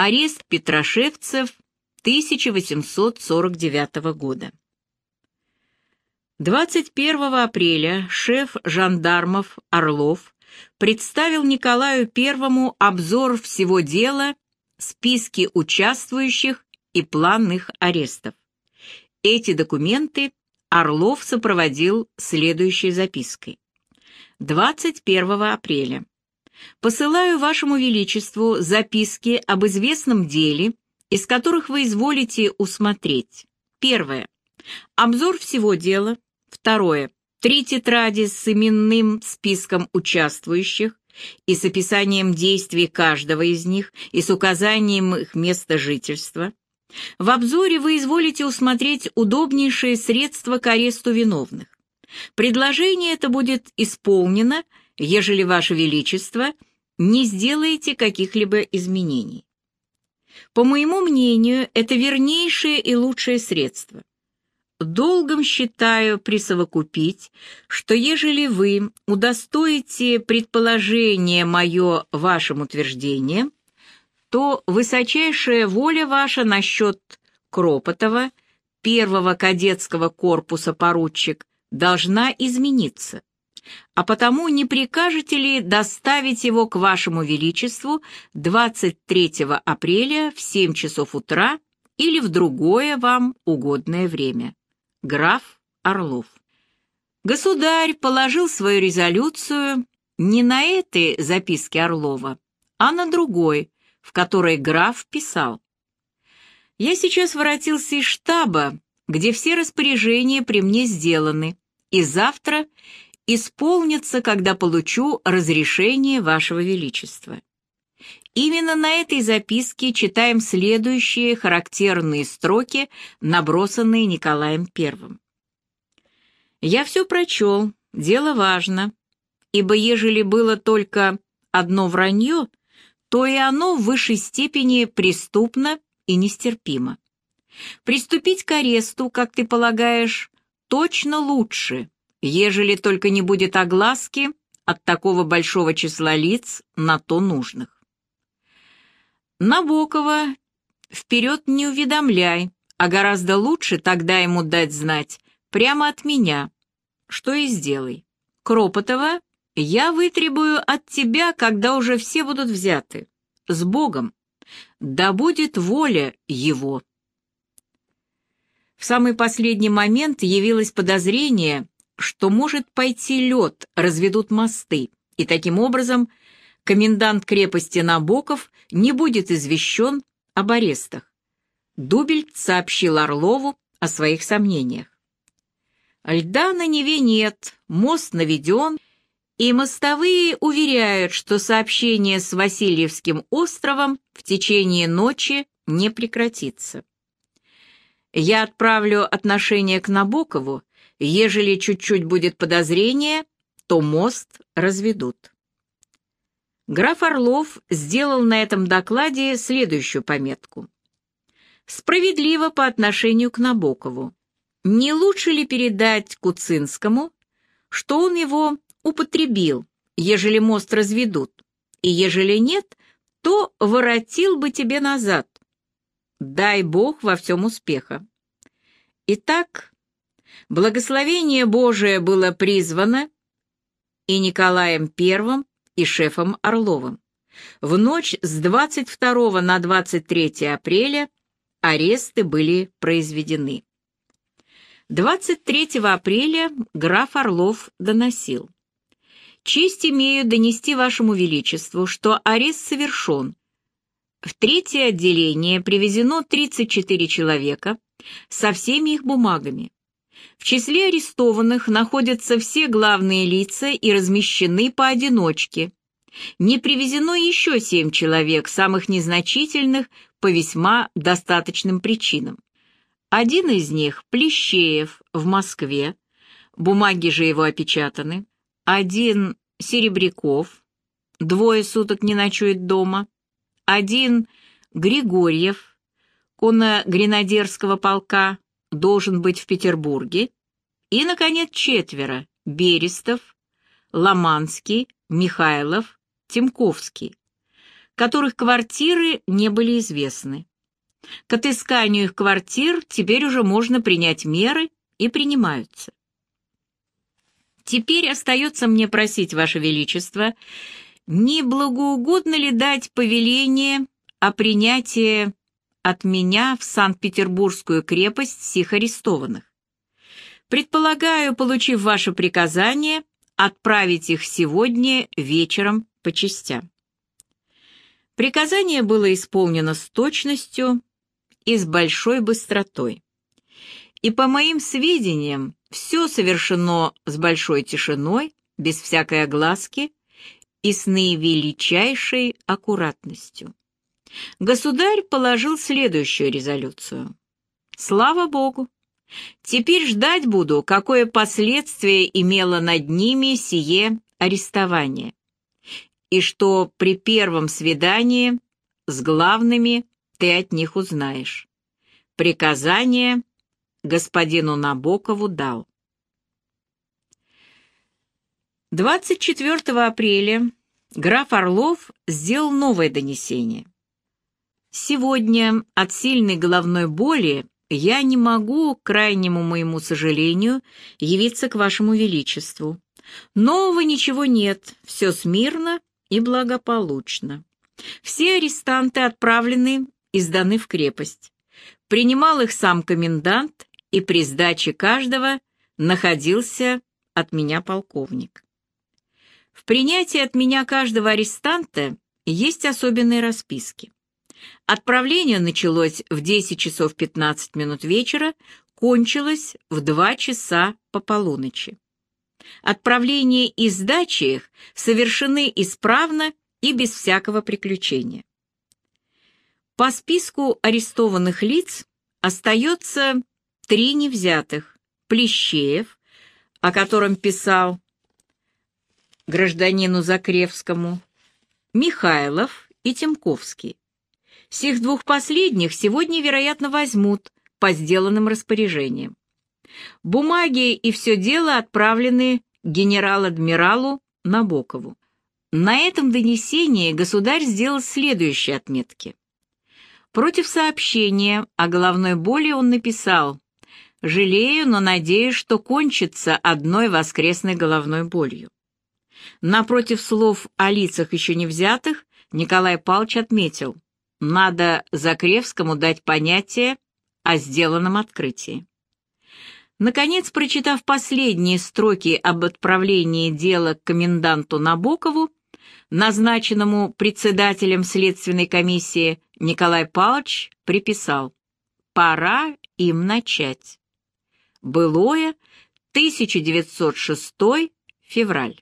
Арест Петрошевцев 1849 года. 21 апреля шеф жандармов Орлов представил Николаю Первому обзор всего дела, списки участвующих и план их арестов. Эти документы Орлов сопроводил следующей запиской. 21 апреля. Посылаю Вашему Величеству записки об известном деле, из которых вы изволите усмотреть. Первое. Обзор всего дела. Второе. Три тетради с именным списком участвующих и с описанием действий каждого из них и с указанием их места жительства. В обзоре вы изволите усмотреть удобнейшие средства к аресту виновных. Предложение это будет исполнено, ежели Ваше Величество не сделаете каких-либо изменений. По моему мнению, это вернейшее и лучшее средство. Долгом считаю присовокупить, что ежели вы удостоите предположение мое вашим утверждением, то высочайшая воля ваша насчет Кропотова, первого кадетского корпуса поручик, должна измениться. А потому не прикажете ли доставить его к вашему величеству 23 апреля в 7 часов утра или в другое вам угодное время? Граф Орлов. Государь положил свою резолюцию не на этой записке Орлова, а на другой, в которой граф писал. «Я сейчас воротился из штаба, где все распоряжения при мне сделаны, и завтра исполнятся, когда получу разрешение Вашего Величества. Именно на этой записке читаем следующие характерные строки, набросанные Николаем I. «Я все прочел, дело важно, ибо ежели было только одно вранье, то и оно в высшей степени преступно и нестерпимо. Приступить к аресту, как ты полагаешь, точно лучше, ежели только не будет огласки от такого большого числа лиц на то нужных. Набокова вперед не уведомляй, а гораздо лучше тогда ему дать знать прямо от меня, что и сделай. Кропотова я вытребую от тебя, когда уже все будут взяты. С Богом! Да будет воля его!» В самый последний момент явилось подозрение, что может пойти лед, разведут мосты, и таким образом комендант крепости Набоков не будет извещен об арестах. Дубельт сообщил Орлову о своих сомнениях. Льда на Неве нет, мост наведен, и мостовые уверяют, что сообщение с Васильевским островом в течение ночи не прекратится. Я отправлю отношение к Набокову, ежели чуть-чуть будет подозрение, то мост разведут. Граф Орлов сделал на этом докладе следующую пометку. Справедливо по отношению к Набокову. Не лучше ли передать Куцинскому, что он его употребил, ежели мост разведут, и ежели нет, то воротил бы тебе назад, Дай Бог во всем успеха. Итак, благословение Божие было призвано и Николаем I, и шефом Орловым. В ночь с 22 на 23 апреля аресты были произведены. 23 апреля граф Орлов доносил. «Честь имею донести вашему величеству, что арест совершен, в третье отделение привезено 34 человека со всеми их бумагами. В числе арестованных находятся все главные лица и размещены поодиночке. Не привезено еще семь человек, самых незначительных, по весьма достаточным причинам. Один из них – Плещеев в Москве, бумаги же его опечатаны. Один – Серебряков, двое суток не ночует дома один Григорьев, конно-гренадерского полка, должен быть в Петербурге, и, наконец, четверо — Берестов, Ломанский, Михайлов, Тимковский. которых квартиры не были известны. К отысканию их квартир теперь уже можно принять меры и принимаются. Теперь остается мне просить, Ваше Величество, не благоугодно ли дать повеление о принятии от меня в Санкт-Петербургскую крепость сих арестованных? Предполагаю, получив ваше приказание, отправить их сегодня вечером по частям. Приказание было исполнено с точностью и с большой быстротой. И, по моим сведениям, все совершено с большой тишиной, без всякой огласки и с наивеличайшей аккуратностью. Государь положил следующую резолюцию. Слава Богу! Теперь ждать буду, какое последствие имело над ними сие арестование и что при первом свидании с главными ты от них узнаешь. Приказание господину Набокову дал. 24 апреля граф Орлов сделал новое донесение. «Сегодня от сильной головной боли я не могу, к крайнему моему сожалению, явиться к вашему величеству. Нового ничего нет, все смирно и благополучно. Все арестанты отправлены и сданы в крепость. Принимал их сам комендант, и при сдаче каждого находился от меня полковник. В принятии от меня каждого арестанта есть особенные расписки. Отправление началось в 10 часов 15 минут вечера, кончилось в 2 часа по полуночи. Отправление и сдача их совершены исправно и без всякого приключения. По списку арестованных лиц остается три невзятых – Плещеев, о котором писал гражданину Закревскому, Михайлов и Тимковский. Сих двух последних сегодня, вероятно, возьмут по сделанным распоряжениям. Бумаги и все дело отправлены генерал-адмиралу Набокову. На этом донесении государь сделал следующие отметки. Против сообщения о головной боли он написал «Жалею, но надеюсь, что кончится одной воскресной головной болью». Напротив слов о лицах еще не взятых, Николай Павлович отметил «Надо Закревскому дать понятие о сделанном открытии». Наконец, прочитав последние строки об отправлении дела к коменданту Набокову, назначенному председателем следственной комиссии, Николай Павлович приписал «Пора им начать». Былое, 1906 февраль.